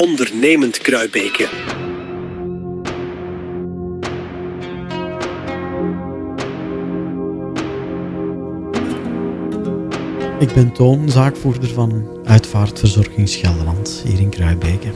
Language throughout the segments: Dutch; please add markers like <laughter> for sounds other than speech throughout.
ondernemend Kruibeke. Ik ben Toon, zaakvoerder van Uitvaartverzorging Gelderland, hier in Kruibeke.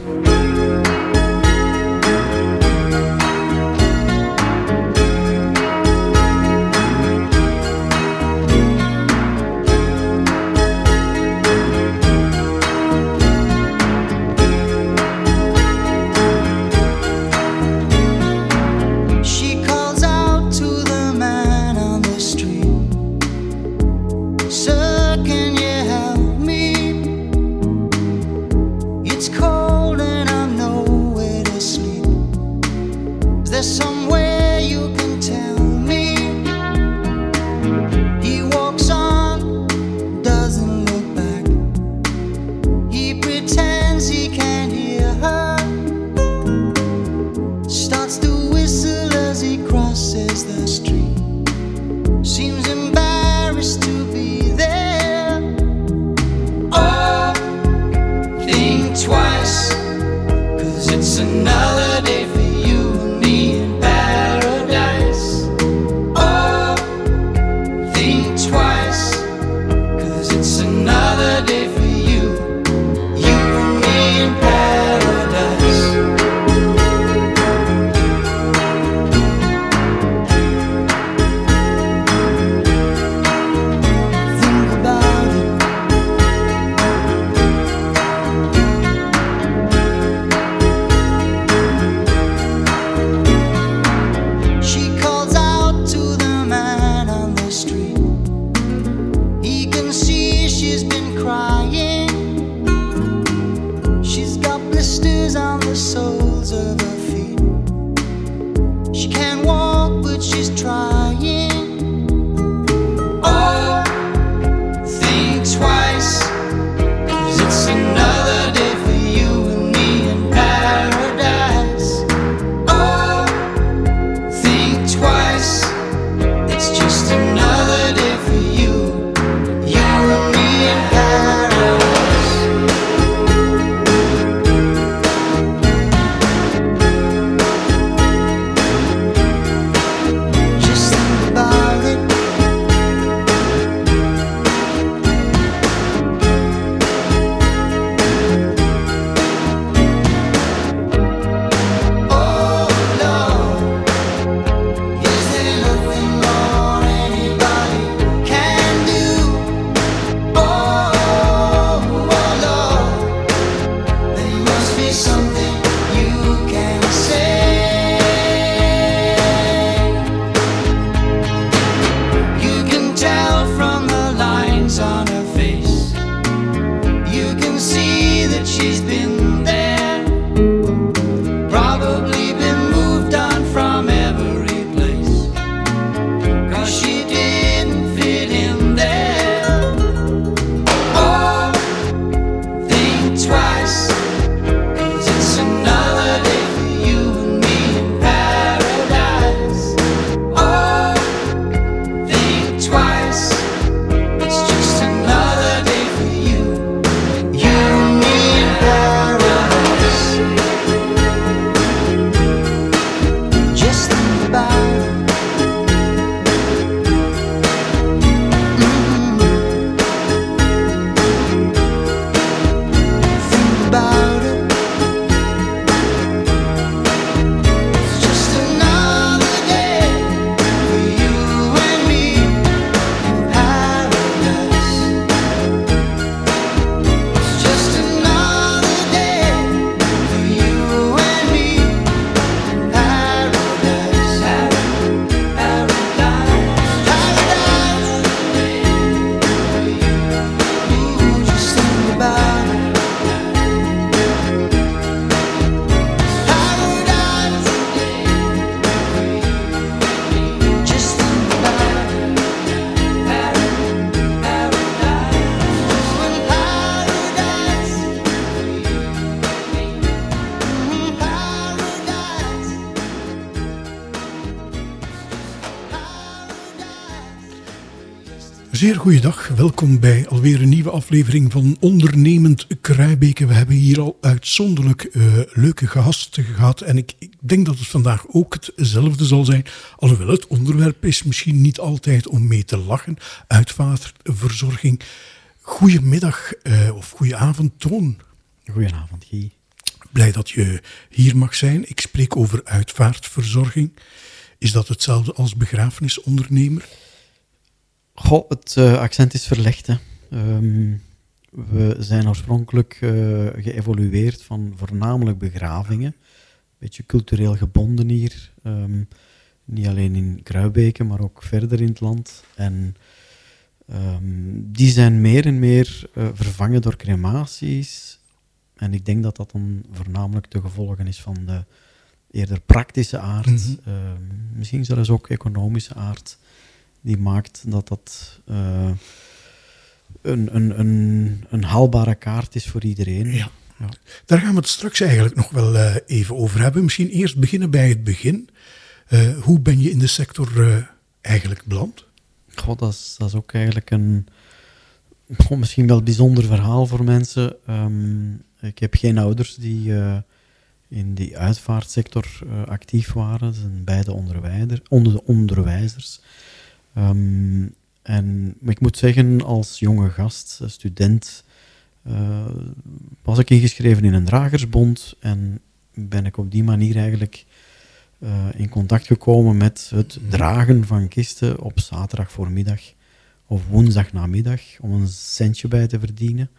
Zeer goede dag. Welkom bij alweer een nieuwe aflevering van Ondernemend Kruibeken. We hebben hier al uitzonderlijk uh, leuke gasten gehad. En ik, ik, denk dat het vandaag ook hetzelfde zal zijn. Alhoewel het onderwerp is misschien niet altijd om mee te lachen. Uitvaartverzorging. Goedemiddag uh, of goedenavond, Toon. Goedenavond, Guy. Blij dat je hier mag zijn. Ik spreek over uitvaartverzorging. Is dat hetzelfde als begrafenisondernemer? Goh, het uh, accent is verlegd. Hè. Um, we zijn oorspronkelijk uh, geëvolueerd van voornamelijk begravingen. Een beetje cultureel gebonden hier. Um, niet alleen in Kruibeken, maar ook verder in het land. En um, die zijn meer en meer uh, vervangen door crematies. En ik denk dat dat dan voornamelijk de gevolgen is van de eerder praktische aard. Mm -hmm. misschien zelfs ook economische aard die maakt dat dat uh, een, een, een, een haalbare kaart is voor iedereen. Ja. ja. Daar gaan we het straks eigenlijk nog wel uh, even over hebben. Misschien eerst beginnen bij het begin. Uh, hoe ben je in de sector eigenlijk beland? God, dat is, dat is ook eigenlijk een misschien wel bijzonder verhaal voor mensen. Um, ik heb geen ouders die in die uitvaartsector actief waren. Ze zijn beide onderwijzer, onder, onderwijzers. Um, en ik moet zeggen, als jonge gast, student, uh, was ik ingeschreven in een dragersbond en ben ik op die manier eigenlijk uh, in contact gekomen met het mhm. dragen van kisten op zaterdag voormiddag of woensdag namiddag om een centje bij te verdienen.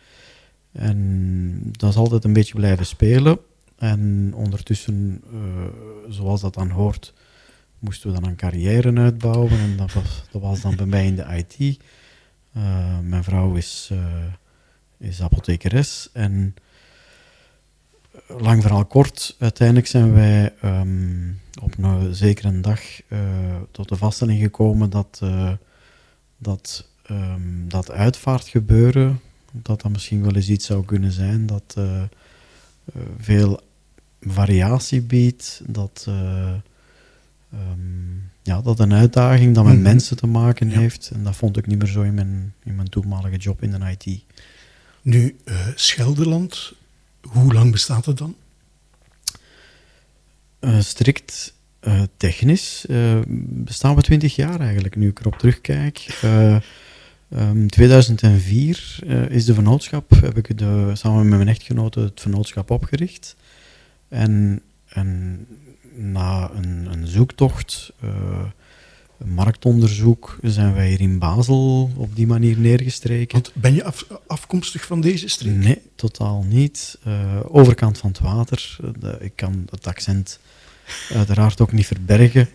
En dat is altijd een beetje blijven spelen. En ondertussen, uh, zoals dat dan hoort, moesten we dan een carrière uitbouwen. En dat was, was dan bij mij in de IT. Eh, mijn vrouw is, uh, is apothekeres. En lang verhaal kort, uiteindelijk zijn wij um, op een zekere dag uh, tot de vaststelling gekomen dat dat, um, dat uitvaartgebeuren, dat dat misschien wel eens iets zou kunnen zijn dat veel variatie biedt, dat um, ja, dat een uitdaging dat met mm mensen te maken ja. heeft. En dat vond ik niet meer zo in mijn, in mijn toenmalige job in de IT. Nu, uh, Schelderland, hoe lang bestaat het dan? Uh, strikt uh, technisch bestaan we twintig jaar eigenlijk, nu ik erop terugkijk. Um, 2004 is de vennootschap, heb ik de, samen met mijn echtgenote het vennootschap opgericht. En, en na een, een zoektocht, uh, een marktonderzoek, zijn wij hier in Basel op die manier neergestreken. Want ben je af, afkomstig van deze streek? Nee, totaal niet. Uh, overkant van het water. De, ik kan het accent uiteraard ook niet verbergen.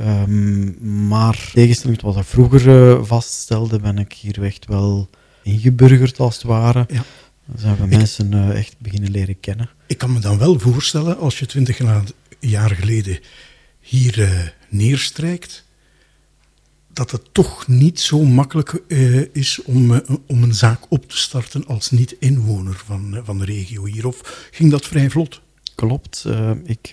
Um, maar tegenstelling tot wat ik vroeger uh, vaststelde, ben ik hier echt wel ingeburgerd als het ware. Ja. Dan zijn we ik, mensen uh, echt beginnen leren kennen. Ik kan me dan wel voorstellen, als je twintig jaar jaar geleden hier uh, neerstrijkt, dat het toch niet zo makkelijk uh, is om, uh, om een zaak op te starten als niet-inwoner van, van de regio hier. Of ging dat vrij vlot? Klopt. ik,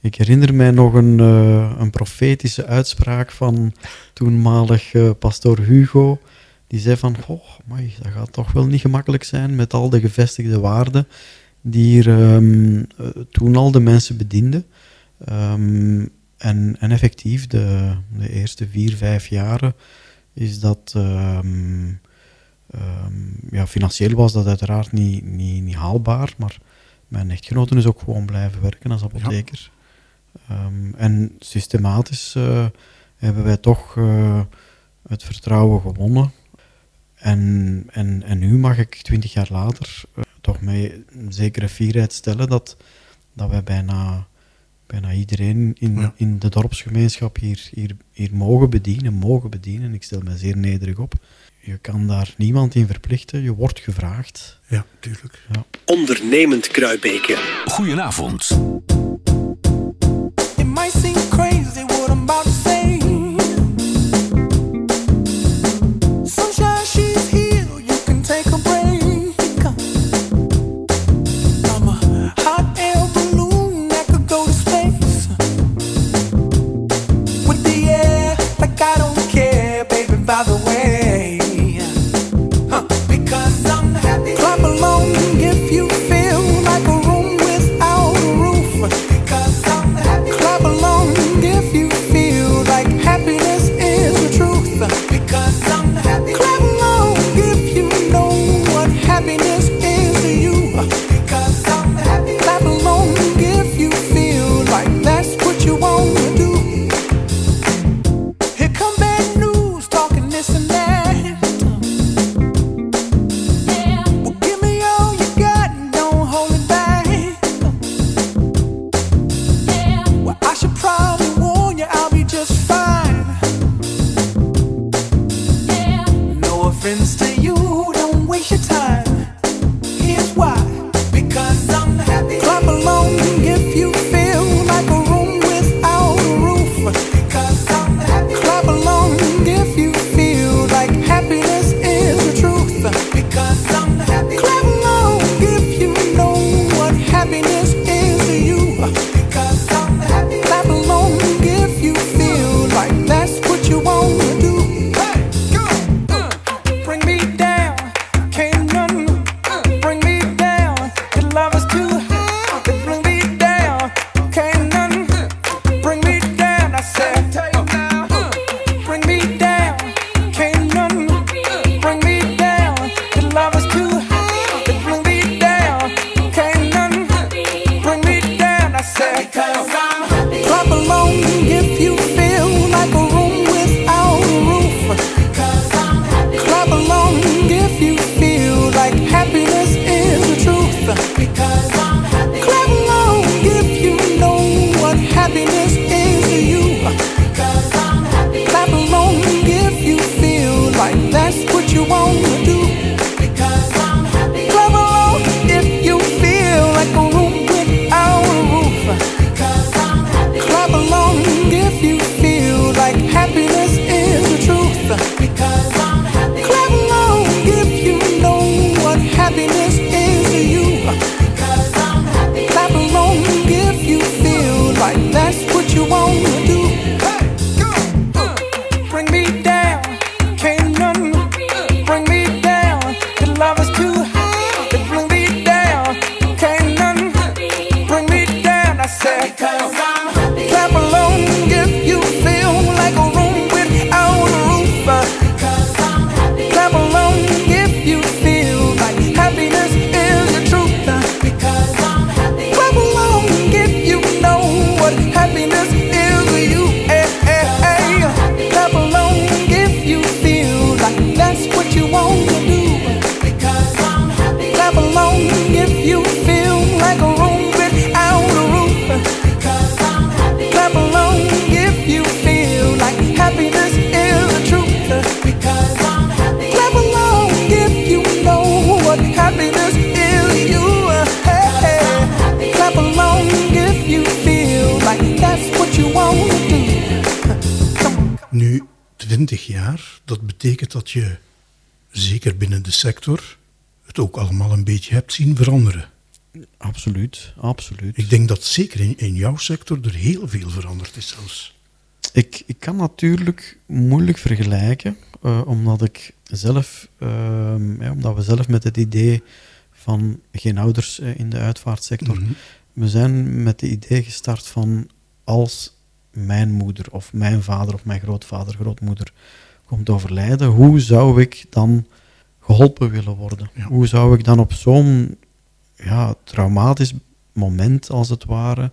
ik herinner mij nog een, een profetische uitspraak van toenmalig pastoor Hugo. Die zei van, oh, amai, dat gaat toch wel niet gemakkelijk zijn met al de gevestigde waarden die hier um, toen al de mensen bediende. Um, en, en effectief, de, de eerste vier, vijf jaren is dat... Um, ja, financieel was dat uiteraard niet, niet, niet haalbaar, maar mijn echtgenoten is ook gewoon blijven werken als apotheker. Ja. en systematisch uh, hebben wij toch uh, het vertrouwen gewonnen. En, en, en nu mag ik twintig jaar later uh, toch met een zekere fierheid stellen dat, dat wij bijna, bijna iedereen in, ja. in de dorpsgemeenschap hier, hier, hier mogen bedienen, mogen bedienen. Ik stel me zeer nederig op. Je kan daar niemand in verplichten, je wordt gevraagd. Ja, tuurlijk. Ja. Ondernemend Kruibeken. Goedenavond. 20 jaar, dat betekent dat je, zeker binnen de sector, het ook allemaal een beetje hebt zien veranderen. Absoluut, absoluut. Ik denk dat zeker in, in jouw sector er heel veel veranderd is zelfs. Ik, ik kan natuurlijk moeilijk vergelijken, eh, omdat ik zelf, ehm, ja, omdat we zelf met het idee van geen ouders eh, in de uitvaartsector, Mhm. we zijn met het idee gestart van als mijn moeder of mijn vader of mijn grootvader, grootmoeder komt overlijden, hoe zou ik dan geholpen willen worden? Ja. Hoe zou ik dan op zo'n ja, traumatisch moment, als het ware,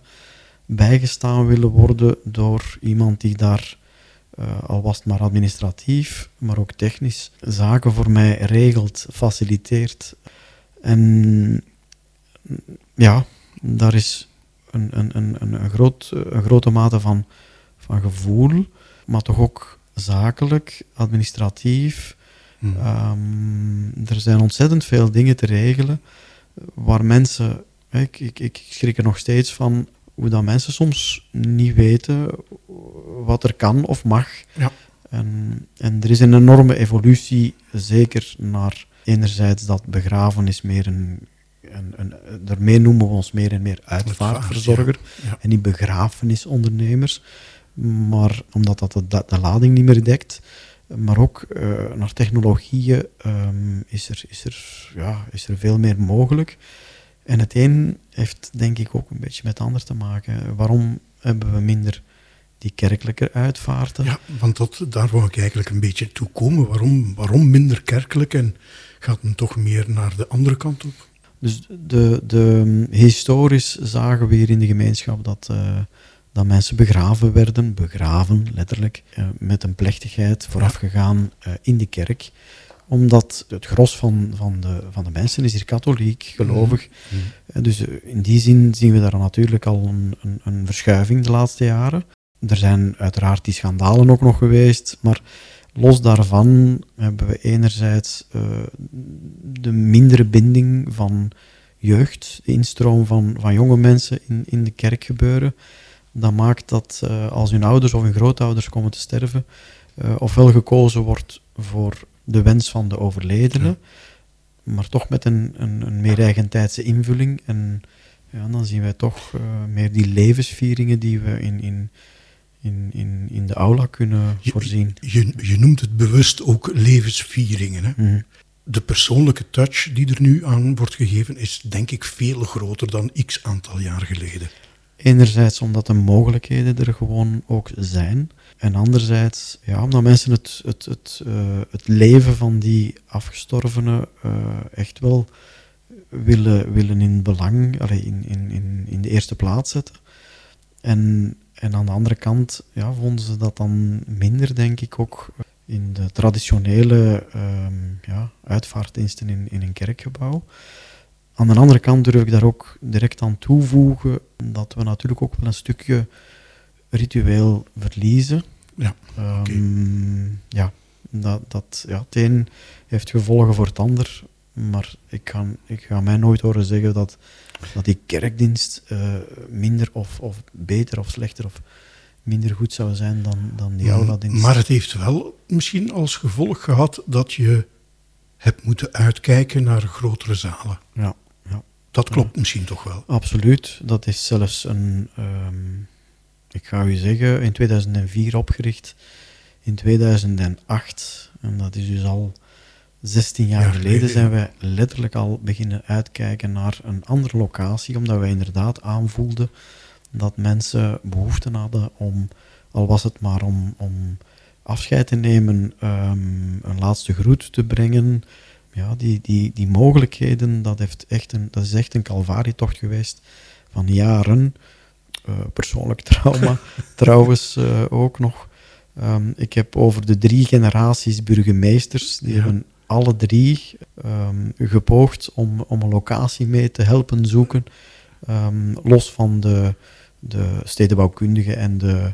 bijgestaan willen worden door iemand die daar, eh, al was het maar administratief, maar ook technisch, zaken voor mij regelt, faciliteert. En ja, daar is een, een, een, een, groot, een grote mate van, van gevoel, maar toch ook zakelijk, administratief. Mhm. Ehm, er zijn ontzettend veel dingen te regelen waar mensen, ik, ik, ik schrik er nog steeds van hoe dat mensen soms niet weten wat er kan of mag. Ja. En, en er is een enorme evolutie, zeker naar enerzijds dat begrafenis meer een, een, een daarmee noemen we ons meer en meer uitvaartverzorger Ja, ja. en niet begrafenisondernemers. Maar omdat dat de, de lading niet meer dekt. Maar ook eh, naar technologieën ehm, is, er, is, er, ja, is er veel meer mogelijk. En het een heeft denk ik ook een beetje met het ander te maken. Waarom hebben we minder die kerkelijke uitvaarten? Ja, want dat, daar wou ik eigenlijk een beetje toe komen. Waarom, waarom minder kerkelijk en gaat men toch meer naar de andere kant op? Dus de, de, historisch zagen we hier in de gemeenschap dat, eh, dat mensen begraven werden, begraven letterlijk, eh, met een plechtigheid voorafgegaan eh, in de kerk. Omdat het gros van, van, de, van de mensen is hier katholiek, gelovig. Eh, Dus in die zin zien we daar natuurlijk al een, een, een verschuiving de laatste jaren. Er zijn uiteraard die schandalen ook nog geweest, maar los daarvan hebben we enerzijds eh, de mindere binding van jeugd, de instroom van, van jonge mensen in, in de kerk gebeuren. Dat maakt dat eh, als hun ouders of hun grootouders komen te sterven, eh, ofwel gekozen wordt voor de wens van de overledene, maar toch met een, een, een meer eigentijdse invulling. En ja, dan zien wij toch meer die levensvieringen die we in, in, in, in, in de aula kunnen voorzien. Je, je noemt het bewust ook levensvieringen. Hè? Mhm. De persoonlijke touch die er nu aan wordt gegeven is denk ik veel groter dan x aantal jaar geleden. Enerzijds omdat de mogelijkheden er gewoon ook zijn. En anderzijds ja, omdat mensen het, het, het, eh, het leven van die afgestorvenen eh, echt wel willen, willen in belang, allee, in, in, in, in de eerste plaats zetten. En, en aan de andere kant ja, vonden ze dat dan minder, denk ik, ook in de traditionele ehm, ja, uitvaartdiensten in, in een kerkgebouw. Aan de andere kant durf ik daar ook direct aan toevoegen dat we natuurlijk ook wel een stukje ritueel verliezen. Ja, Ehm, ja, dat, dat, ja, het een heeft gevolgen voor het ander, maar ik ga, ik ga mij nooit horen zeggen dat, dat die kerkdienst eh, minder of, of beter of slechter of minder goed zou zijn dan, dan die aula-dienst. Maar het heeft wel misschien als gevolg gehad dat je hebt moeten uitkijken naar grotere zalen. Ja, ja, Dat klopt misschien toch wel. absoluut. Dat is zelfs een, ehm, ik ga u zeggen, in 2004 opgericht, in 2008, en dat is dus al 16 jaar geleden, zijn wij letterlijk al beginnen uitkijken naar een andere locatie, omdat wij inderdaad aanvoelden dat mensen behoefte hadden om, al was het maar om, om afscheid te nemen, ehm, een laatste groet te brengen. Ja, die, die, die mogelijkheden, dat, heeft echt een, dat is echt een calvarietocht geweest van jaren. Eh, persoonlijk <laughs> trauma trouwens eh, ook nog. Ehm, ik heb over de drie generaties burgemeesters, die Ja. hebben alle drie ehm, gepoogd om, om een locatie mee te helpen zoeken. Ehm, los van de, de stedenbouwkundige en de...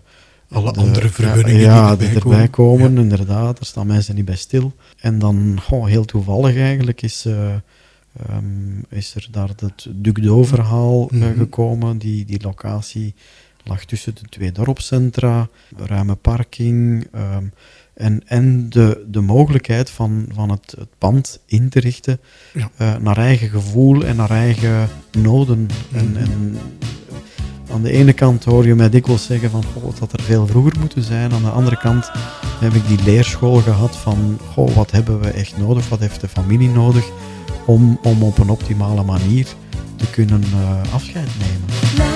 Alle de- andere vergunningen ja, die die erbij erbij komen. inderdaad. Daar staan mensen niet bij stil. En dan, goh, heel toevallig eigenlijk, is, eh, ehm, is er daar het Duc d'O-verhaal eh, Mhm. gekomen. Die, die locatie lag tussen de twee dorpscentra, ruime parking en, en de, de mogelijkheid van, van het, het pand in te richten Ja. eh, naar eigen gevoel en naar eigen noden. En, Mhm. en aan de ene kant hoor je mij dikwijls zeggen van goh, het had er veel vroeger moeten zijn. Aan de andere kant heb ik die leerschool gehad van goh, wat hebben we echt nodig, wat heeft de familie nodig om, om op een optimale manier te kunnen eh, afscheid nemen.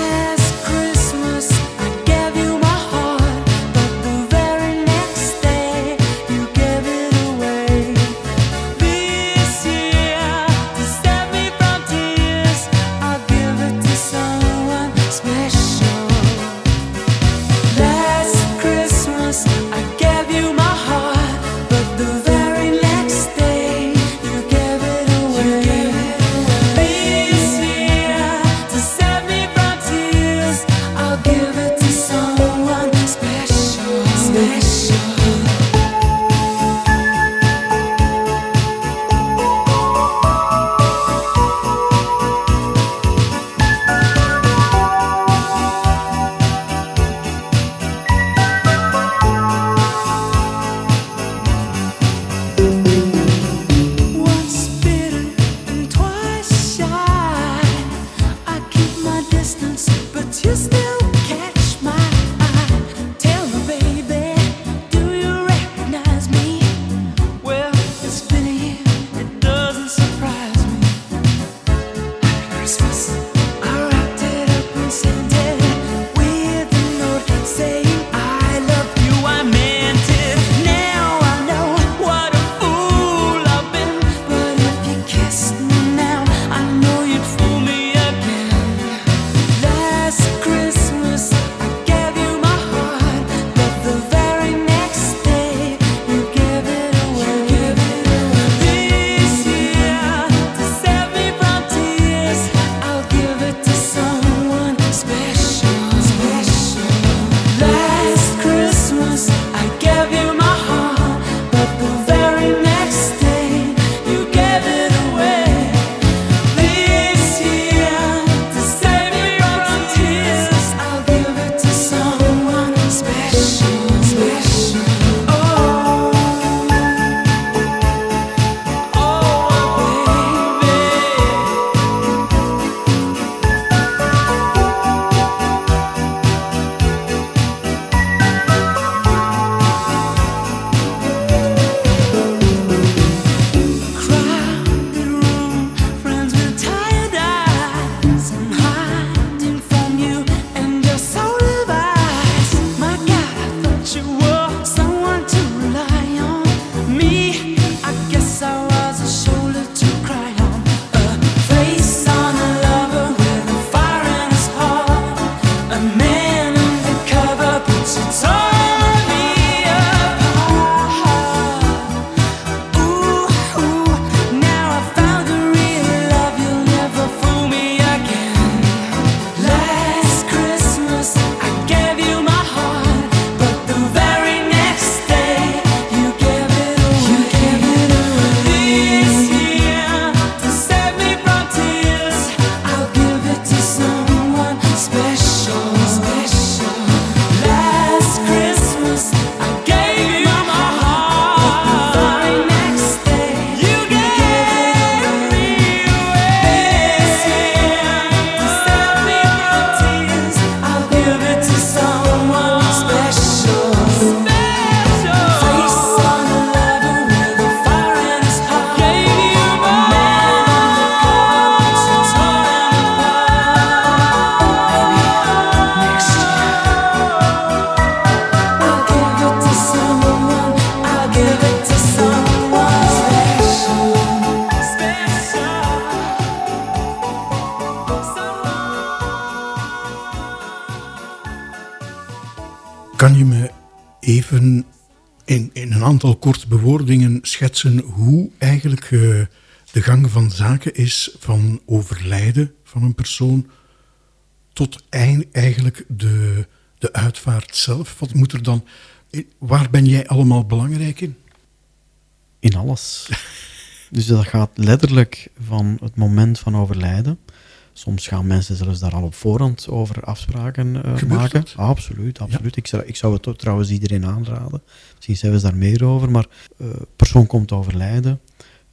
Even in, in een aantal korte bewoordingen schetsen hoe eigenlijk eh, de gang van zaken is van overlijden van een persoon tot eind- eigenlijk de, de uitvaart zelf? Wat moet er dan... Waar ben jij allemaal belangrijk in? In alles. <laughs> dus dat gaat letterlijk van het moment van overlijden. Soms gaan mensen zelfs daar al op voorhand over afspraken eh, maken. absoluut, absoluut. Ik, zou, ik zou het trouwens iedereen aanraden. Misschien zijn we daar meer over, maar eh persoon komt overlijden.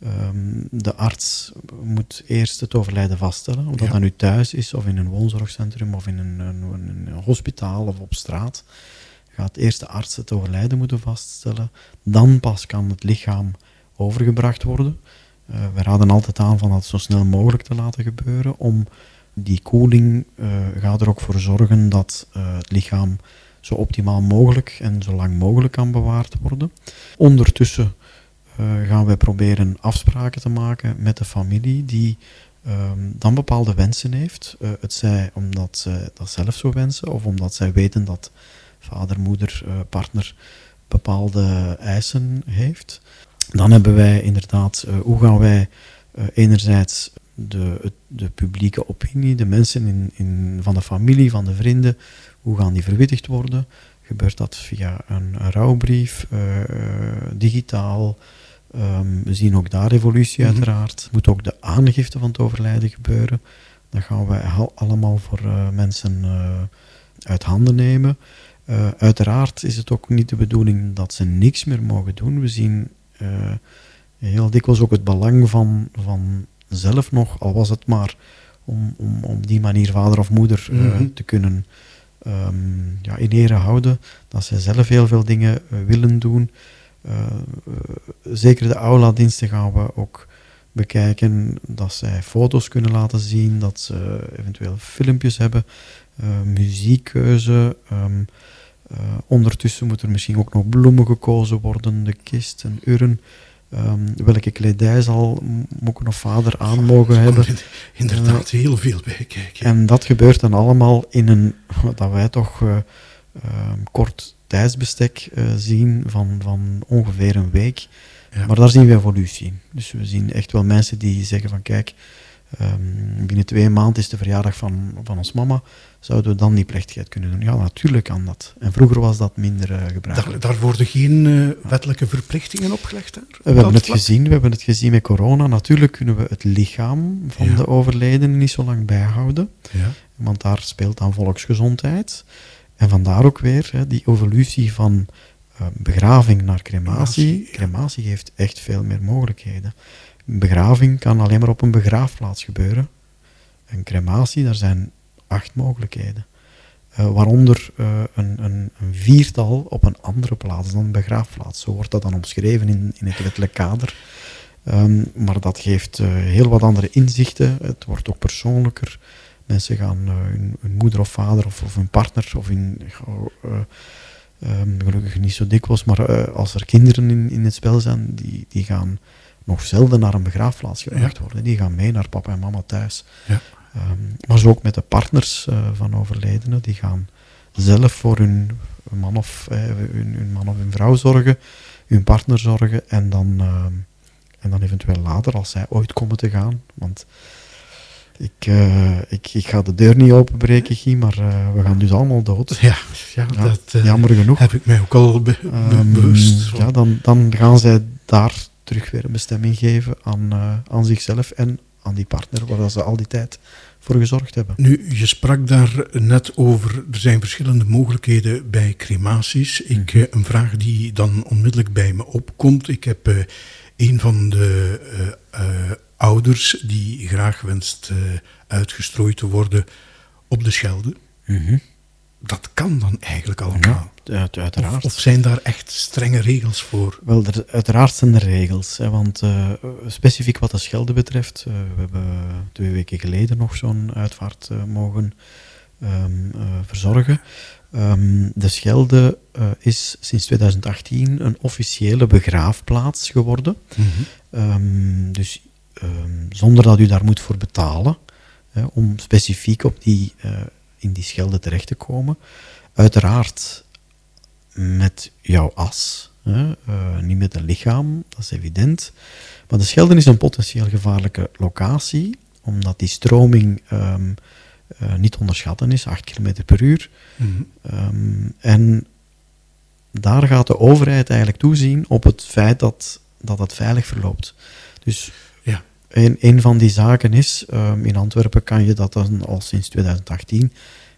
Ehm, de arts moet eerst het overlijden vaststellen, of dat Ja. dat nu thuis is, of in een woonzorgcentrum, of in een, een, een- een hospitaal of op straat. Gaat eerst de arts het overlijden moeten vaststellen. Dan pas kan het lichaam overgebracht worden. Eh, we raden altijd aan van dat zo snel mogelijk te laten gebeuren, om die koeling eh, gaat er ook voor zorgen dat eh, het lichaam zo optimaal mogelijk en zo lang mogelijk kan bewaard worden. Ondertussen gaan wij proberen afspraken te maken met de familie die ehm, dan bepaalde wensen heeft. Eh, het zij omdat zij dat zelf zo wensen of omdat zij weten dat vader, moeder, partner bepaalde eisen heeft. Dan hebben wij inderdaad, eh, hoe gaan wij eh, enerzijds de, de publieke opinie, de mensen in, in, van de familie, van de vrienden, hoe gaan die verwittigd worden? Gebeurt dat via een, een rouwbrief, eh, digitaal? Ehm, we zien ook daar evolutie Mhm. uiteraard. Moet ook de aangifte van het overlijden gebeuren. Dat gaan wij al- allemaal voor mensen uit handen nemen. Uiteraard is het ook niet de bedoeling dat ze niks meer mogen doen. We zien eh, heel dikwijls ook het belang van, van zelf nog, al was het maar om, om, om die manier vader of moeder eh, Mhm. te kunnen ehm, ja, in ere houden. Dat zij zelf heel veel dingen eh, willen doen. Zeker de aula-diensten gaan we ook bekijken. Dat zij foto's kunnen laten zien, dat ze eventueel filmpjes hebben, muziekkeuze. ehm, eh, ondertussen moet er misschien ook nog bloemen gekozen worden, de kist en urn. Ehm, welke kledij zal moeken of vader aan mogen hebben. Inderdaad, heel veel bij kijken. En dat gebeurt dan allemaal in een, wat dat wij toch eh, ehm, kort tijdsbestek eh, zien van, van ongeveer een week. Ja. Maar daar zien we evolutie. Dus we zien echt wel mensen die zeggen van kijk, ehm, binnen twee maanden is de verjaardag van, van ons mama. Zouden we dan die plechtigheid kunnen doen? Ja, natuurlijk kan dat. En vroeger was dat minder gebruikelijk. Daar, daar worden geen eh, wettelijke verplichtingen opgelegd daar? We hebben het vlak? gezien, we hebben het gezien met corona. Natuurlijk kunnen we het lichaam van Ja. de overledene niet zo lang bijhouden. Ja. Want daar speelt dan volksgezondheid. En vandaar ook weer hè, die evolutie van eh, begraving naar crematie. Crematie, ja. Crematie geeft echt veel meer mogelijkheden. Begraving kan alleen maar op een begraafplaats gebeuren. Een crematie, daar zijn acht mogelijkheden. Eh, waaronder eh, een, een, een viertal op een andere plaats dan een begraafplaats. Zo wordt dat dan omschreven in, in het wettelijk kader. Ehm, maar dat geeft eh, heel wat andere inzichten. Het wordt ook persoonlijker. Mensen gaan hun, hun moeder of vader of, of hun partner of in, eh, ehm, gelukkig niet zo dikwijls, maar als er kinderen in, in het spel zijn, die, die gaan nog zelden naar een begraafplaats gebracht Ja. worden. Die gaan mee naar papa en mama thuis. Ja. Ehm, maar zo ook met de partners eh, van overledenen, die gaan zelf voor hun man of, eh, hun, hun man of hun vrouw zorgen, hun partner zorgen en dan, ehm, en dan eventueel later, als zij ooit komen te gaan. Want ik, eh, ik, ik ga de deur niet openbreken, Guy, maar we gaan dus allemaal dood. Ja, ja, Ja, dat jammer genoeg. heb ik mij ook al be- Ehm, bewust ja, dan, dan gaan zij daar terug weer een bestemming geven aan, aan zichzelf en aan die partner, waar ze al die tijd voor gezorgd hebben. Nu, je sprak daar net over, er zijn verschillende mogelijkheden bij crematies. Ik, eh, een vraag die dan onmiddellijk bij me opkomt. Ik heb eh, een van de eh, ouders die graag wenst uitgestrooid te worden op de Schelde. Dat kan dan eigenlijk allemaal. Ja, uiteraard. Of, of zijn daar echt strenge regels voor? Wel, er, uiteraard zijn er regels. Hè, want eh, specifiek wat de Schelde betreft, eh, we hebben twee weken geleden nog zo'n uitvaart eh, mogen ehm, eh, verzorgen. Ehm, de Schelde eh, is sinds 2018 een officiële begraafplaats geworden. Ehm, dus ehm, zonder dat u daar moet voor betalen, hè, om specifiek op die, eh, in die Schelde terecht te komen. Uiteraard met jouw as, hè, eh, niet met een lichaam, dat is evident. Maar de Schelde is een potentieel gevaarlijke locatie, omdat die stroming ehm, eh, niet te onderschatten is, 8 km per uur. Ehm, en daar gaat de overheid eigenlijk toezien op het feit dat, dat het veilig verloopt. Dus Een, van die zaken is, ehm, in Antwerpen kan je dat dan al sinds 2018,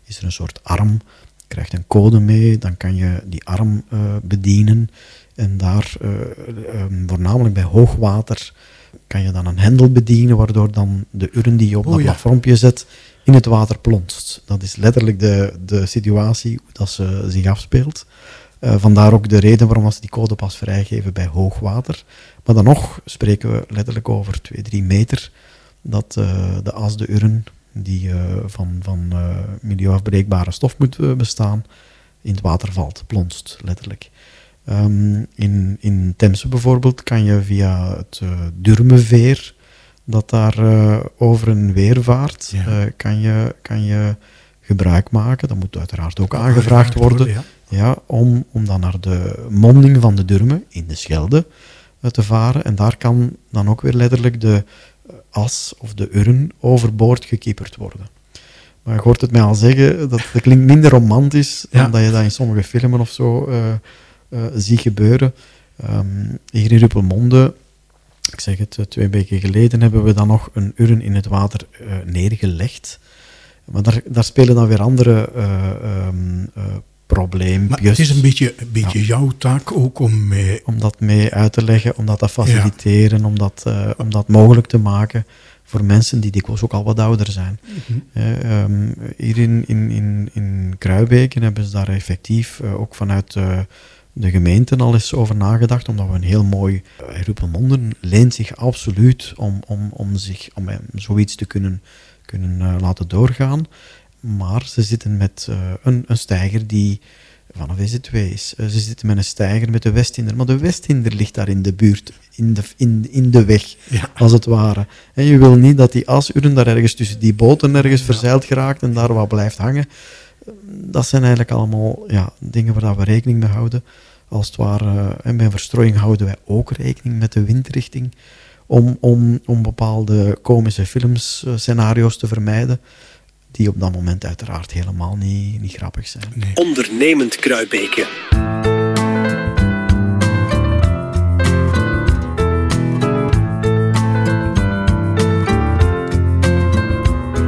is er een soort arm, je krijgt een code mee, dan kan je die arm eh, bedienen. En daar, eh, ehm, voornamelijk bij hoogwater, kan je dan een hendel bedienen, waardoor dan de urn die je op Oh, dat ja. platformpje zet, in het water plonst. Dat is letterlijk de, de situatie dat ze zich afspeelt. Eh, vandaar ook de reden waarom ze die code pas vrijgeven bij hoogwater. Maar dan nog spreken we letterlijk over 2, 3 meter dat eh, de as, de urn, die eh, van, van milieuafbreekbare stof moet bestaan, in het water valt, plonst, letterlijk. Ehm, in, in Temse bijvoorbeeld kan je via het Durmeveer, dat daar over een weer vaart, Ja. kan, je, kan je gebruik maken. Dat moet uiteraard ook aangevraagd worden. ja. Ja, om, om dan naar de monding van de Durme in de Schelde eh, te varen. En daar kan dan ook weer letterlijk de eh, as of de urn overboord gekieperd worden. Maar je hoort het mij al zeggen, dat, dat klinkt minder romantisch dan dat je dat in sommige filmen of zo eh, ziet gebeuren. Ehm, hier in Ruppelmonde, ik zeg het, twee weken geleden hebben we dan nog een urn in het water neergelegd. Maar daar, daar spelen dan weer andere eh, probleempjes. Maar het is een beetje, een beetje jouw taak ook om eh, om dat mee uit te leggen, om dat te faciliteren, om, dat, eh, om dat mogelijk te maken voor mensen die dikwijls ook al wat ouder zijn. Eh, ehm, hier in, in, in, in Kruibeken hebben ze daar effectief eh, ook vanuit de gemeenten al eens over nagedacht, omdat we een heel mooi Ruppelmonden leent zich absoluut om, om, om, zich, om zoiets te kunnen, kunnen laten doorgaan. Maar ze zitten met eh, een, een steiger die vanaf EZ2 is. Eh, ze zitten met een steiger met de Westinder, maar de Westinder ligt daar in de buurt, in de, in, in de weg, Ja. als het ware. En je wil niet dat die asuren daar ergens tussen die boten ergens verzeild geraakt en daar wat blijft hangen. Dat zijn eigenlijk allemaal ja, dingen waar dat we rekening mee houden. Als het ware, en bij verstrooiing houden wij ook rekening met de windrichting. Om, om, om bepaalde komische films, eh, scenario's te vermijden. Die op dat moment uiteraard helemaal niet, niet grappig zijn. nee. Ondernemend Kruibeke.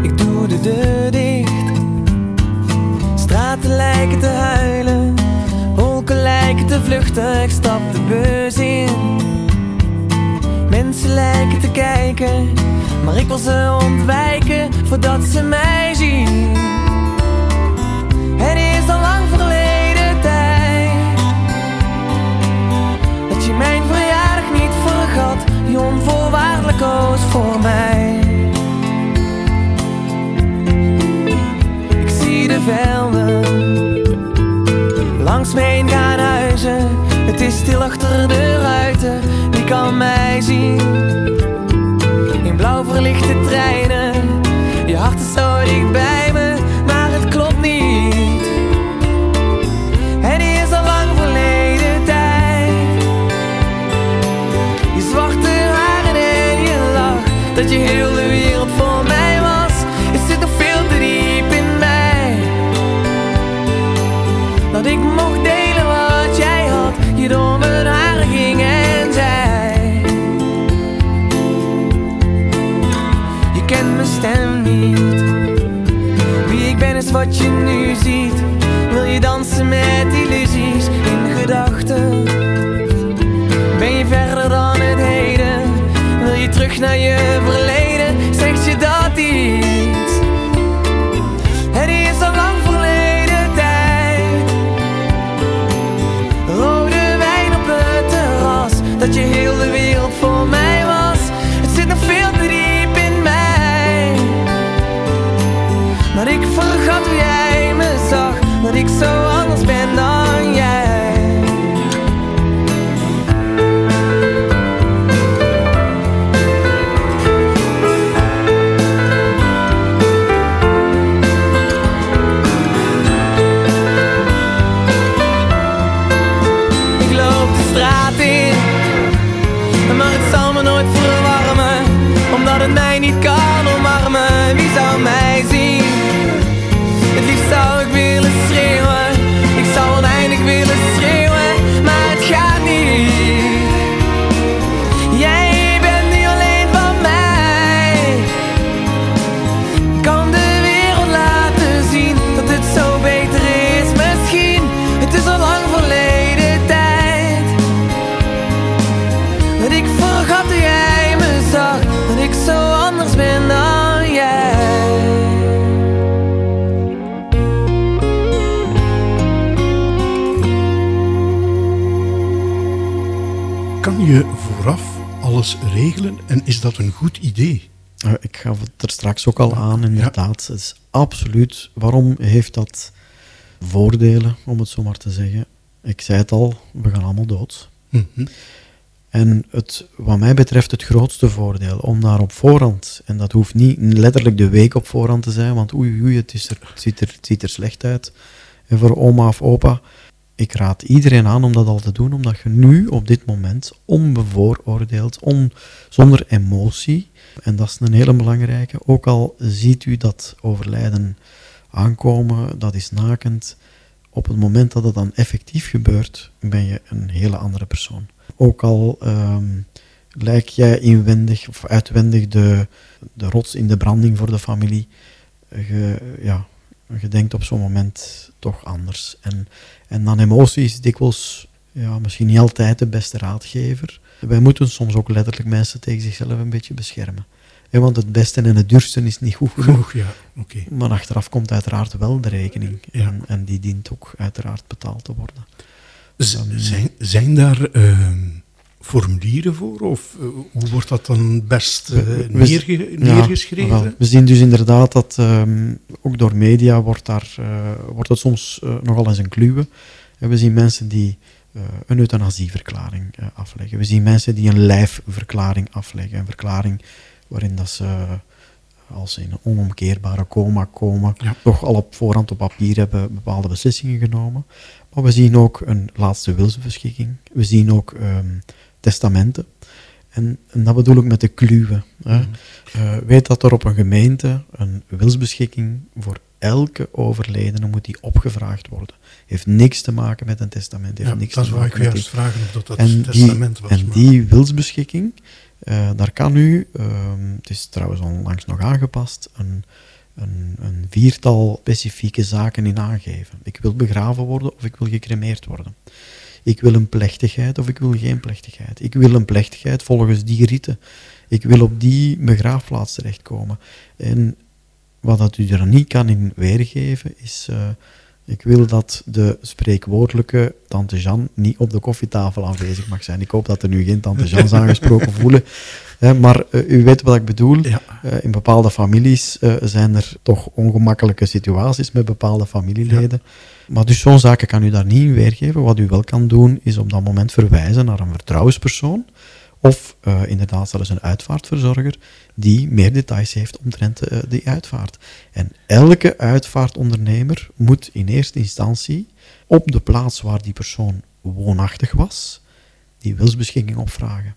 Ik doe de deur dicht. Straten lijken te huilen. Wolken lijken te vluchten. Ik stap de bus in. Mensen lijken te kijken. Maar ik wil ze ontwijken voordat ze mij onvoorwaardelijk koos voor mij. Ik zie de velden langs me heen gaan huizen. Het is stil achter de ruiten, wie kan mij zien? In blauw verlichte treinen, je hart is zo dicht Wil je terug naar regelen en is dat een goed idee? Ik gaf het er straks ook al aan, inderdaad. Het is absoluut. Waarom heeft dat voordelen, om het zo maar te zeggen? Ik zei het al, we gaan allemaal dood. Mhm. En het, wat mij betreft het grootste voordeel, om daar op voorhand, en dat hoeft niet letterlijk de week op voorhand te zijn, want oei, oei het, is er, het, ziet er, het ziet er slecht uit. En voor oma of opa, ik raad iedereen aan om dat al te doen, omdat je nu op dit moment onbevooroordeeld, on, zonder emotie, en dat is een hele belangrijke, ook al ziet u dat overlijden aankomen, dat is nakend, op het moment dat het dan effectief gebeurt, ben je een hele andere persoon. Ook al ehm, lijk jij inwendig of uitwendig de, de rots in de branding voor de familie, je, ja, je denkt op zo'n moment toch anders. En, en dan emotie is dikwijls ja, misschien niet altijd de beste raadgever. Wij moeten soms ook letterlijk mensen tegen zichzelf een beetje beschermen. Want het beste en het duurste is niet goed genoeg. Ja. Oké. Maar achteraf komt uiteraard wel de rekening. Ja. En, en die dient ook uiteraard betaald te worden. Z- Zijn, zijn daar ehm, formulieren voor? Of eh, hoe wordt dat dan best eh, neerge- neergeschreven? we zien dus inderdaad dat ehm, ook door media wordt, daar, eh, wordt het soms nogal eens een kluwe. En we zien mensen die een euthanasieverklaring afleggen. We zien mensen die een lijfverklaring afleggen. Een verklaring waarin dat ze, als ze in een onomkeerbare coma komen, Ja. toch al op voorhand op papier hebben bepaalde beslissingen genomen. Maar we zien ook een laatste wilsbeschikking. We zien ook ehm, testamenten. En, en dat bedoel ik met de kluwen. Hè. Mhm. Eh, weet dat er op een gemeente een wilsbeschikking voor elke overledene moet die opgevraagd worden. Heeft niks te maken met een testament. Heeft Ja, niks dat te ik maken met juist vragen of dat dat en die, testament was. en maar- die wilsbeschikking, eh, daar kan u, ehm, het is trouwens onlangs nog aangepast, een, een, een viertal specifieke zaken in aangeven. Ik wil begraven worden of ik wil gecremeerd worden. Ik wil een plechtigheid of ik wil geen plechtigheid. Ik wil een plechtigheid volgens die riten. Ik wil op die begraafplaats terechtkomen. En wat dat u er niet kan in weergeven, is... eh, ik wil dat de spreekwoordelijke tante Jan niet op de koffietafel aanwezig mag zijn. Ik hoop dat er nu geen tante Jans <laughs> aangesproken voelen. Hè, maar eh, u weet wat ik bedoel. Ja. Eh, in bepaalde families eh, zijn er toch ongemakkelijke situaties met bepaalde familieleden. Maar dus zo'n zaken kan u daar niet in weergeven. Wat u wel kan doen, is op dat moment verwijzen naar een vertrouwenspersoon. Of inderdaad zelfs een uitvaartverzorger die meer details heeft omtrent die uitvaart. En elke uitvaartondernemer moet in eerste instantie op de plaats waar die persoon woonachtig was, die wilsbeschikking opvragen.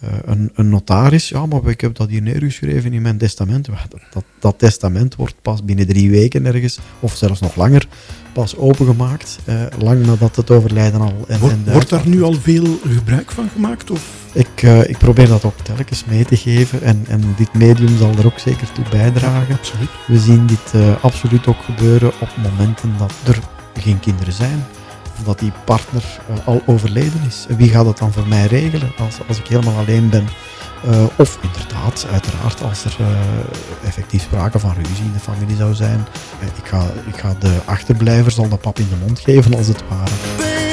Eh, een, een notaris, ja, maar ik heb dat hier neergeschreven in mijn testament. Dat, dat, dat testament wordt pas binnen drie weken ergens, of zelfs nog langer, pas opengemaakt. eh, lang nadat het overlijden al... En, Wordt, en wordt daar nu al veel gebruik van gemaakt? Of? ik, eh, ik probeer dat ook telkens mee te geven en, en dit medium zal er ook zeker toe bijdragen. Absoluut. We zien dit absoluut ook gebeuren op momenten dat er geen kinderen zijn. Of dat die partner eh, al overleden is. En wie gaat dat dan voor mij regelen als, als ik helemaal alleen ben? Eh, of inderdaad, uiteraard, als er eh, effectief sprake van ruzie in de familie zou zijn. Ik, ga, ik ga de achterblijvers al de pap in de mond geven, als het ware.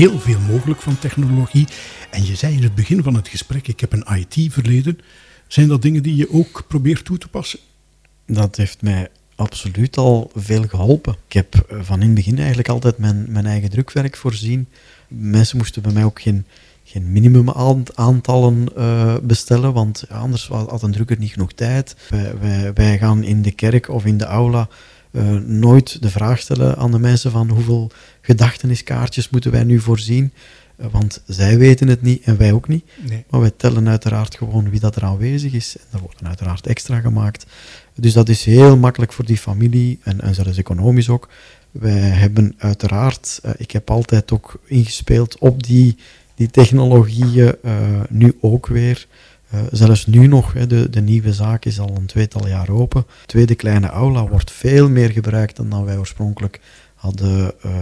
Heel veel mogelijk van technologie. En je zei in het begin van het gesprek, ik heb een IT-verleden. Zijn dat dingen die je ook probeert toe te passen? Dat heeft mij absoluut al veel geholpen. Ik heb eh, van in het begin eigenlijk altijd mijn, mijn eigen drukwerk voorzien. Mensen moesten bij mij ook geen, geen minimum aant- aantallen eh, bestellen, want anders had een drukker niet genoeg tijd. Wij, wij gaan in de kerk of in de aula eh, nooit de vraag stellen aan de mensen van hoeveel gedachteniskaartjes moeten wij nu voorzien, Eh, want zij weten het niet en wij ook niet. Nee. Maar wij tellen uiteraard gewoon wie dat er aanwezig is. En er worden uiteraard extra gemaakt. Dus dat is heel makkelijk voor die familie en, en zelfs economisch ook. Wij hebben uiteraard, eh, ik heb altijd ook ingespeeld op die, die technologieën, nu ook weer. Eh, zelfs nu nog, hè, de, de nieuwe zaak is al een tweetal jaar open. De tweede kleine aula wordt veel meer gebruikt dan, dan wij oorspronkelijk hadden eh,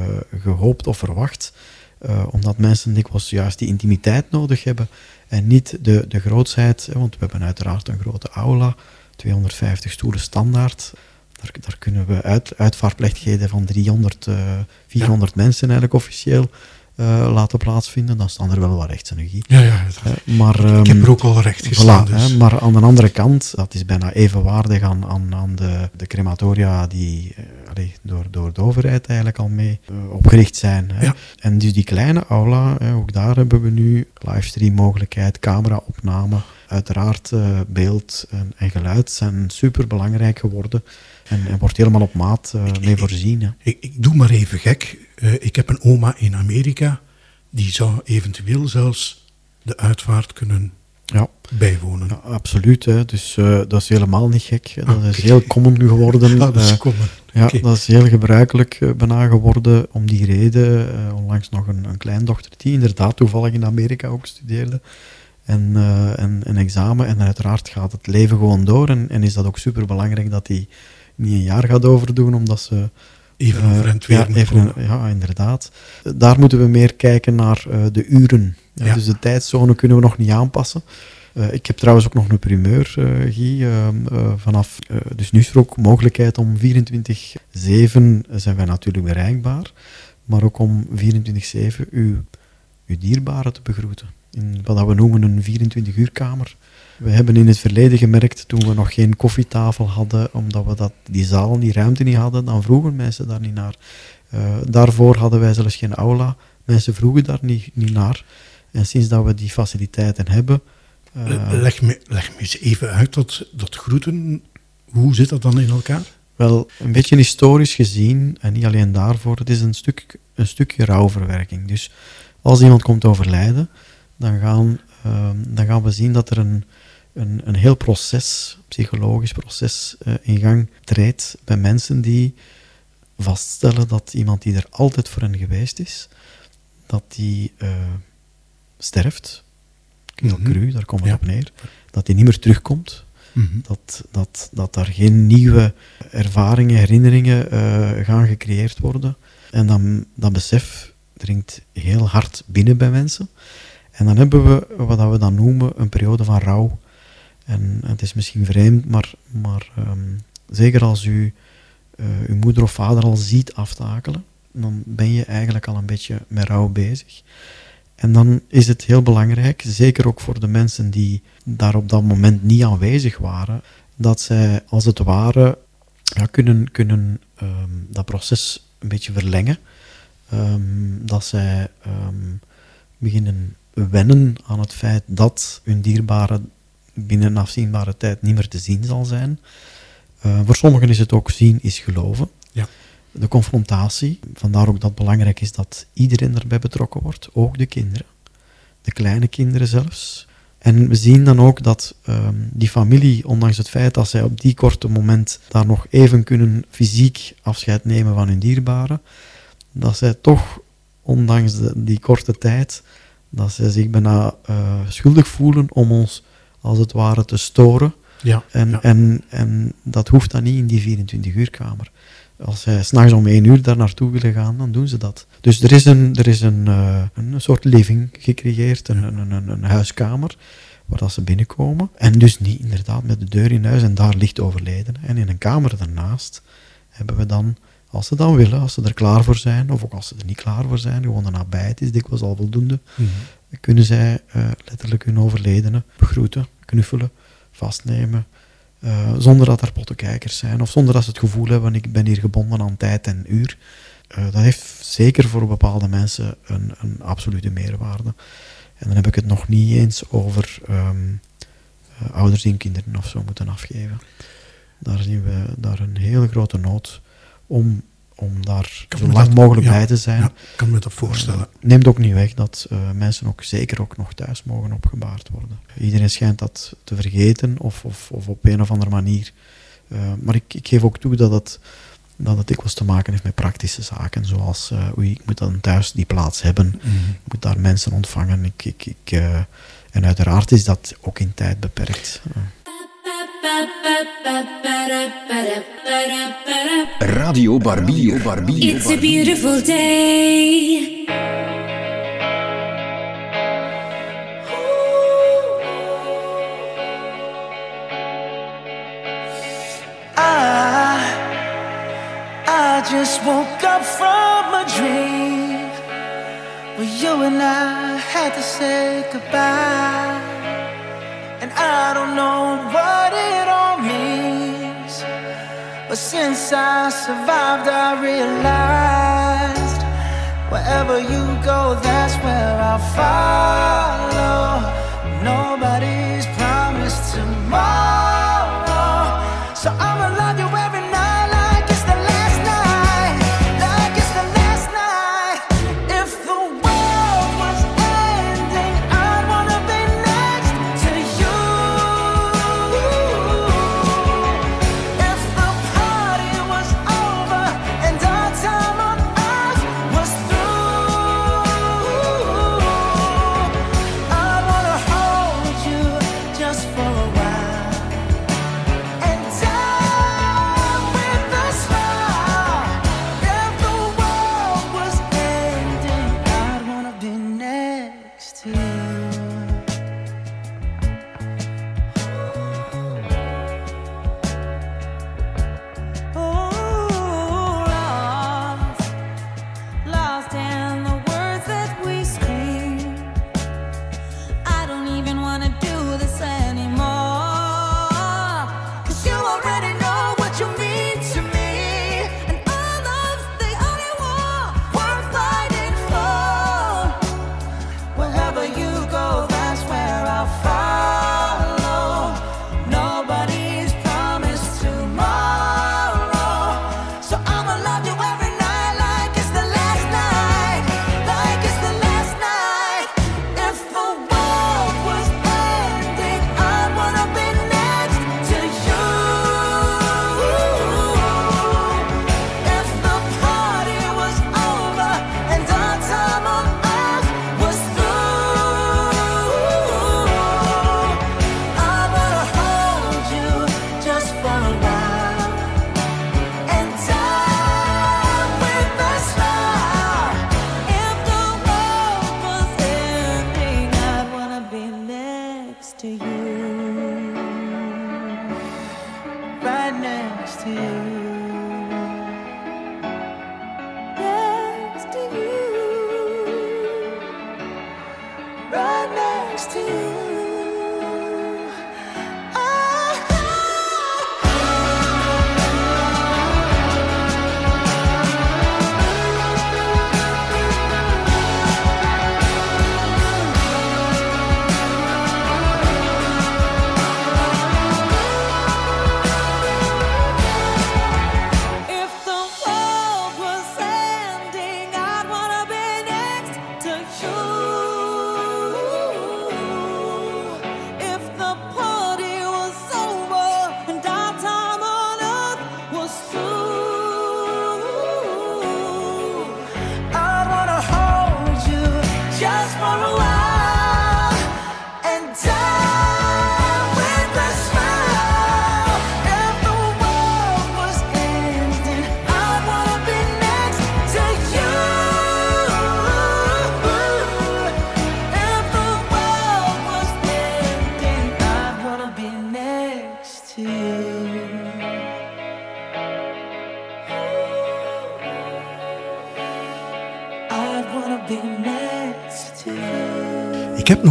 gehoopt of verwacht. Eh, omdat mensen dikwijls juist die intimiteit nodig hebben en niet de, de grootsheid. Hè, want we hebben uiteraard een grote aula, 250 stoelen standaard. Daar, daar kunnen we uit, uitvaartplechtigheden van 300, eh 400 mensen eigenlijk officieel eh, laten plaatsvinden. Dan staan er wel wat rechtsenergie. Ja, ja. dat- Eh, maar, ik heb ehm, er ook al recht gestaan. Voilà, dus. maar aan de andere kant, dat is bijna evenwaardig aan, aan, aan de, de crematoria die eh, allee, door, door de overheid eigenlijk al mee eh, opgericht zijn. Hè. Ja. En dus die kleine aula, ook daar hebben we nu livestream mogelijkheid, cameraopname, uiteraard eh, beeld en, en geluid zijn super belangrijk geworden en, en wordt helemaal op maat eh, mee voorzien. Hè. Ik, ik doe maar even gek. Eh, ik heb een oma in Amerika. Die zou eventueel zelfs de uitvaart kunnen Ja. bijwonen. Ja, absoluut. Hè. Dus dat is helemaal niet gek. Dat is heel common geworden. <laughs> Dat is common. Ja, dat is heel gebruikelijk bijna geworden om die reden. onlangs nog een, een kleindochter die inderdaad toevallig in Amerika ook studeerde. En, en een examen. En uiteraard gaat het leven gewoon door. En, en is dat ook super belangrijk dat hij niet een jaar gaat overdoen, omdat ze. Even weer ja, moet even komen. een- ja, inderdaad. Daar moeten we meer kijken naar eh, de uren. Ja. Dus de tijdzone kunnen we nog niet aanpassen. Ik heb trouwens ook nog een primeur, Guy. ehm, eh, vanaf, dus nu is er ook mogelijkheid om 24-7 zijn wij natuurlijk bereikbaar, maar ook om 24-7 uw, uw dierbaren te begroeten. In wat we noemen een 24-uurkamer. We hebben in het verleden gemerkt, toen we nog geen koffietafel hadden, omdat we dat, die zaal, die ruimte niet hadden, dan vroegen mensen daar niet naar. Eh, daarvoor hadden wij zelfs geen aula. Mensen vroegen daar niet, niet naar. En sinds dat we die faciliteiten hebben, eh, leg, me, leg me eens even uit dat, dat groeten. Hoe zit dat dan in elkaar? Wel, een beetje historisch gezien, en niet alleen daarvoor, het is een, stuk, een stukje rouwverwerking. Dus als iemand komt overlijden, dan gaan, ehm, dan gaan we zien dat er een, een, een heel proces, psychologisch proces, eh, in gang treedt bij mensen die vaststellen dat iemand die er altijd voor hen geweest is, dat die eh, sterft. Heel Mhm. cru, daar komt het Ja. op neer. Dat die niet meer terugkomt Mhm. dat, dat, dat daar geen nieuwe ervaringen, herinneringen eh, gaan gecreëerd worden. En dan, dat besef dringt heel hard binnen bij mensen. En dan hebben we wat we dan noemen een periode van rouw. En, het is misschien vreemd, maar, maar ehm, zeker als u eh, uw moeder of vader al ziet aftakelen, dan ben je eigenlijk al een beetje met rouw bezig. En dan is het heel belangrijk, zeker ook voor de mensen die daar op dat moment niet aanwezig waren, dat zij als het ware ja, kunnen, kunnen ehm, dat proces een beetje verlengen. Ehm, dat zij ehm, beginnen wennen aan het feit dat hun dierbare binnen een afzienbare tijd niet meer te zien zal zijn. Eh, voor sommigen is het ook zien is geloven. Ja. De confrontatie, vandaar ook dat het belangrijk is dat iedereen erbij betrokken wordt, ook de kinderen, de kleine kinderen zelfs. En we zien dan ook dat ehm, die familie, ondanks het feit dat zij op die korte moment daar nog even kunnen fysiek afscheid nemen van hun dierbaren, dat zij toch, ondanks de- die korte tijd, dat zij zich bijna eh, schuldig voelen om ons als het ware te storen. Ja, En, ja. en, en dat hoeft dan niet in die 24-uurkamer. Als zij s'nachts om één uur daar naartoe willen gaan, dan doen ze dat. Dus er is een, er is een, eh, een soort living gecreëerd, een, een, een, een huiskamer, waar dat ze binnenkomen. En dus niet inderdaad met de deur in huis en daar ligt overleden. En in een kamer daarnaast hebben we dan Als ze dan willen, als ze er klaar voor zijn, of ook als ze er niet klaar voor zijn, gewoon de nabijheid is dikwijls al voldoende, kunnen zij eh, letterlijk hun overledene begroeten, knuffelen, vastnemen, eh, zonder dat er pottenkijkers zijn, of zonder dat ze het gevoel hebben, ik ben hier gebonden aan tijd en uur. Eh, dat heeft zeker voor bepaalde mensen een, een absolute meerwaarde. En dan heb ik het nog niet eens over ehm, eh, ouders die hun kinderen of zo moeten afgeven. Daar zien we daar een hele grote nood om, om daar Kan zo lang dat- mogelijk ja, bij te zijn. Ja, kan me dat voorstellen. Eh, neemt ook niet weg dat eh, mensen ook zeker ook nog thuis mogen opgebaard worden. Iedereen schijnt dat te vergeten of, of, of op een of andere manier. Eh, maar ik, ik geef ook toe dat het, dat het dikwijls te maken heeft met praktische zaken, zoals eh, oei, ik moet dan thuis die plaats hebben, ik moet daar mensen ontvangen. Ik, ik, ik, en uiteraard is dat ook in tijd beperkt. Radio Barbier. Barbier. It's a beautiful day. I, I just woke up from a dream where you and I had to say goodbye. And I don't know what since I survived, I realized wherever you go, that's where I'll follow. Nobody's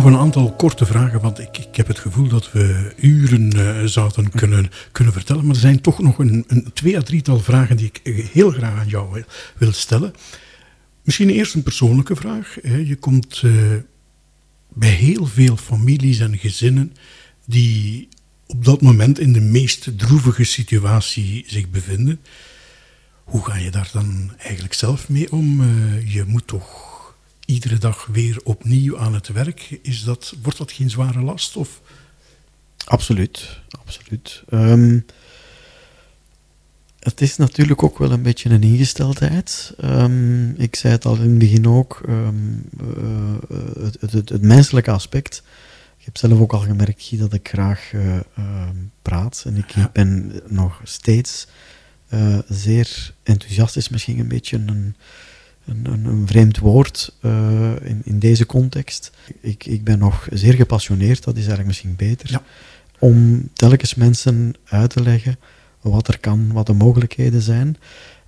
een aantal korte vragen, want ik, ik heb het gevoel dat we uren eh, zouden kunnen, kunnen vertellen. Maar er zijn toch nog een, een twee à drietal vragen die ik eh, heel graag aan jou wil, wil stellen. Misschien eerst een persoonlijke vraag. Je komt eh, bij heel veel families en gezinnen die op dat moment in de meest droevige situatie zich bevinden. Hoe ga je daar dan eigenlijk zelf mee om? Eh, je moet toch iedere dag weer opnieuw aan het werk. Is dat, wordt dat geen zware last? Of? Absoluut, absoluut. Ehm, het is natuurlijk ook wel een beetje een ingesteldheid. Ehm, ik zei het al in het begin ook, ehm, eh, het, het, het, menselijke aspect. Ik heb zelf ook al gemerkt Guy, dat ik graag eh, praat. En ik Ja. ben nog steeds eh, zeer enthousiast, is misschien een beetje een, een, een, een vreemd woord eh, in, in deze context. Ik, ik ben nog zeer gepassioneerd, dat is eigenlijk misschien beter, Ja. om telkens mensen uit te leggen wat er kan, wat de mogelijkheden zijn.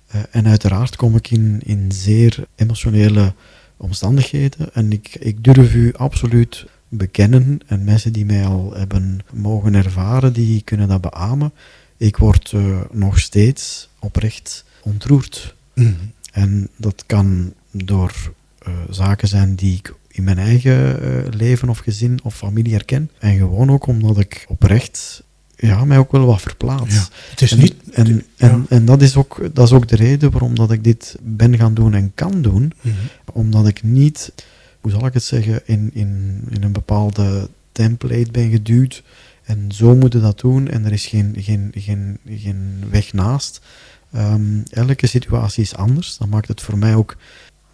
Eh, en uiteraard kom ik in, in zeer emotionele omstandigheden. En ik, ik durf u absoluut bekennen, en mensen die mij al hebben mogen ervaren, die kunnen dat beamen. Ik word eh, nog steeds oprecht ontroerd. Mhm. En dat kan door eh, zaken zijn die ik in mijn eigen eh, leven of gezin of familie herken. En gewoon ook omdat ik oprecht ja, mij ook wel wat verplaats. Ja. Het is en, niet... en, ja. en, en dat, is ook, dat is ook de reden waarom dat ik dit ben gaan doen en kan doen. Mhm. Omdat ik niet, hoe zal ik het zeggen, in, in, in een bepaalde template ben geduwd. En zo moeten dat doen en er is geen, geen, geen, geen weg naast. Ehm, elke situatie is anders. Dat maakt het voor mij ook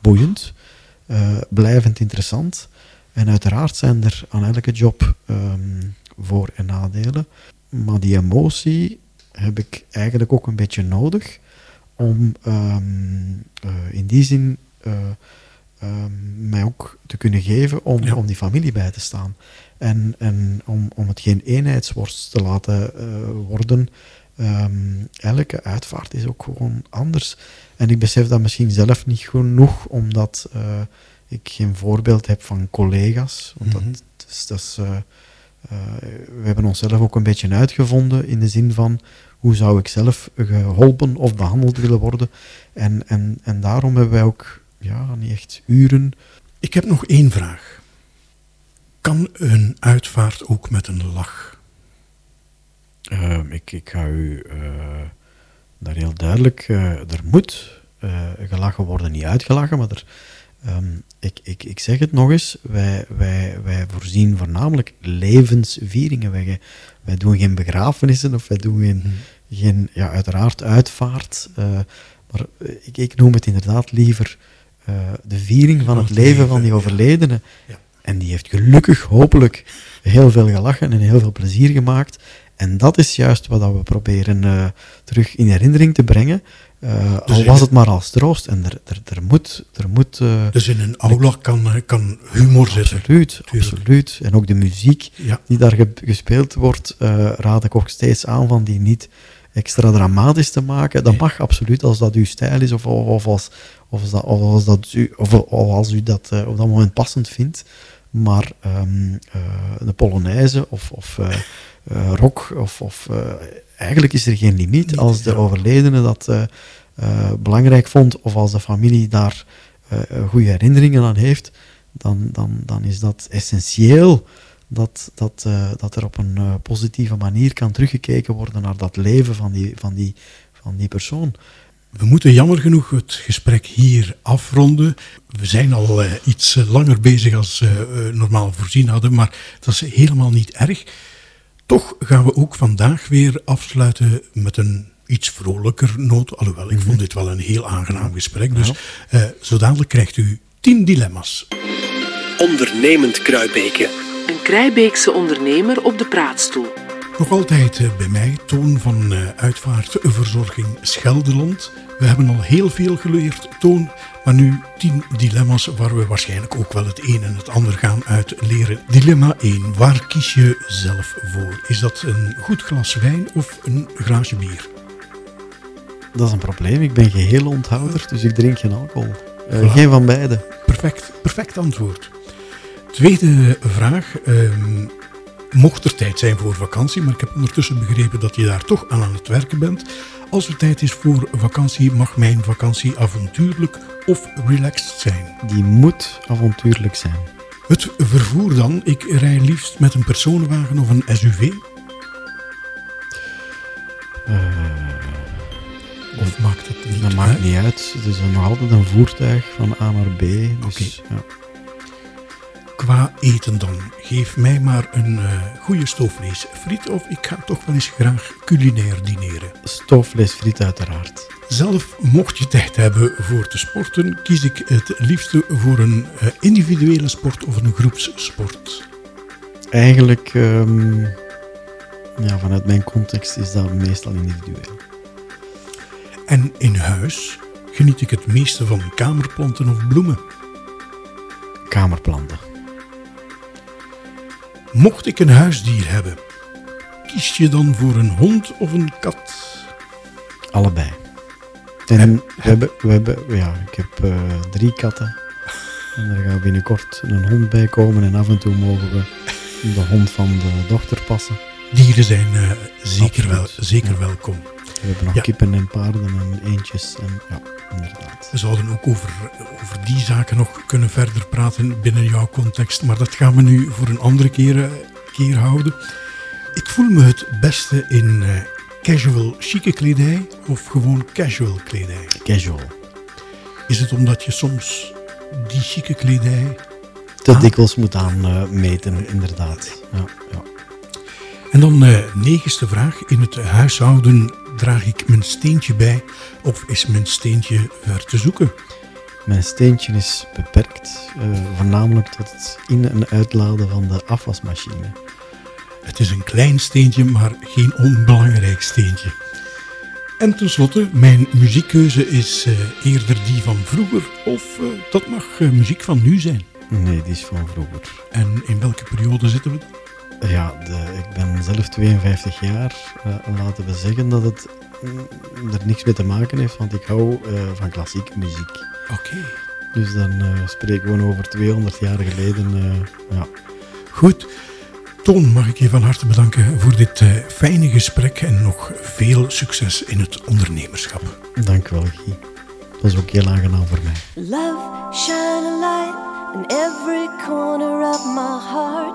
boeiend, eh, blijvend interessant. En uiteraard zijn er aan elke job ehm, voor- en nadelen. Maar die emotie heb ik eigenlijk ook een beetje nodig om ehm, eh, in die zin eh, mij ook te kunnen geven om, Ja. om die familie bij te staan. En, en om, om het geen eenheidsworst te laten worden. Ehm, elke uitvaart is ook gewoon anders. En ik besef dat misschien zelf niet genoeg, omdat eh, ik geen voorbeeld heb van collega's. Want Mhm. dat, is, dat is, eh, eh, we hebben onszelf ook een beetje uitgevonden in de zin van hoe zou ik zelf geholpen of behandeld willen worden. En, en, en daarom hebben wij ook ja, niet echt uren. Ik heb nog één vraag. Kan een uitvaart ook met een lach? Ehm, ik, ik ga u eh, daar heel duidelijk, eh, er moet eh, gelachen worden, niet uitgelachen, maar er, ehm, ik, ik, ik zeg het nog eens, wij, wij, wij voorzien voornamelijk levensvieringen. Wij, wij doen geen begrafenissen of wij doen geen, geen ja, uiteraard uitvaart, maar ik, ik noem het inderdaad liever de viering van het leven van die ja. overledene. Ja. En die heeft gelukkig, hopelijk, heel veel gelachen en heel veel plezier gemaakt. En dat is juist wat we proberen eh, terug in herinnering te brengen. Eh, al was het maar als troost. En er, er, er moet... Er moet eh, Dus in een aula kan, kan humor zitten. absoluut, Tuurlijk. absoluut. En ook de muziek Ja. die daar ge- gespeeld wordt, raad ik ook steeds aan van die niet extra dramatisch te maken. Dat Nee. mag absoluut als dat uw stijl is of, of, of als, of, als dat, of als, dat u, of, of als u dat op dat moment passend vindt. Maar eh, de Polonaise of, of eh, rock, of, of, eh, eigenlijk is er geen limiet. Niet, Als de overledene dat eh, belangrijk vond, of als de familie daar goede herinneringen aan heeft, dan, dan, dan is dat essentieel dat, dat, dat er op een positieve manier kan teruggekeken worden naar dat leven van die, van die, van die persoon. We moeten jammer genoeg het gesprek hier afronden. We zijn al iets langer bezig als we normaal voorzien hadden, maar dat is helemaal niet erg. Toch gaan we ook vandaag weer afsluiten met een iets vrolijker noot. Alhoewel, ik vond dit wel een heel aangenaam gesprek. Dus eh zo dadelijk krijgt u 10 dilemma's. Ondernemend Kruibeke. Een Krijbeekse ondernemer op de praatstoel. Nog altijd eh, bij mij, Toon van eh, Uitvaartverzorging Scheldeland. We hebben al heel veel geleerd, Toon, maar nu 10 dilemma's waar we waarschijnlijk ook wel het een en het ander gaan uit leren. Dilemma 1. Waar kies je zelf voor? Is dat een goed glas wijn of een glaasje bier? Dat is een probleem. Ik ben geheel onthouder, dus ik drink geen alcohol. Eh, Voilà. Geen van beide. Perfect. perfect, perfect antwoord. Tweede vraag. ehm, mocht er tijd zijn voor vakantie, maar ik heb ondertussen begrepen dat je daar toch aan aan het werken bent. Als er tijd is voor vakantie, mag mijn vakantie avontuurlijk of relaxed zijn. Die moet avontuurlijk zijn. Het vervoer dan. Ik rij liefst met een personenwagen of een SUV. of maakt het niet Dat maakt uit? niet uit. Het is nog altijd een voertuig van A naar B. Dus, ja. Qua eten dan. Geef mij maar een eh goede stoofvleesfriet of ik ga toch wel eens graag culinair dineren. Stoofvleesfriet uiteraard. Zelf, mocht je tijd hebben voor te sporten, kies ik het liefste voor een eh, individuele sport of een groepssport. Eigenlijk, ehm, ja, vanuit mijn context is dat meestal individueel. En in huis geniet ik het meeste van kamerplanten of bloemen. Kamerplanten. Mocht ik een huisdier hebben, kies je dan voor een hond of een kat? Allebei. En we hebben, we hebben, ja, ik heb eh, drie katten. En er gaat binnenkort een hond bij komen. En af en toe mogen we de hond van de dochter passen. Dieren zijn eh, zeker, wel, zeker ja. welkom. We hebben nog Ja. kippen en paarden en eentjes. En ja, inderdaad. We zouden ook over, over die zaken nog kunnen verder praten binnen jouw context, maar dat gaan we nu voor een andere keer, eh, keer houden. Ik voel me het beste in eh, casual chique kledij of gewoon casual kledij. Casual. Is het omdat je soms die chique kledij... Te Ah. dikwijls moet aanmeten, inderdaad. Ja, ja. En dan eh negenste vraag. In het huishouden draag ik mijn steentje bij of is mijn steentje ver te zoeken? Mijn steentje is beperkt, eh, voornamelijk tot het in- en uitladen van de afwasmachine. Het is een klein steentje, maar geen onbelangrijk steentje. En tenslotte, mijn muziekkeuze is eh, eerder die van vroeger of eh, dat mag muziek van nu zijn. Nee, die is van vroeger. En in welke periode zitten we? dan? Ja, de, ik ben zelf 52 jaar. Eh, laten we zeggen dat het mm, er niks mee te maken heeft, want ik hou eh, van klassieke muziek. Oké. Dus dan eh, spreken we over 200 jaar geleden. eh, ja. Goed. Toon, mag ik je van harte bedanken voor dit eh, fijne gesprek en nog veel succes in het ondernemerschap. Dank wel, Guy. Dat was ook heel aangenaam voor mij. Love, shine a light in every corner of my heart.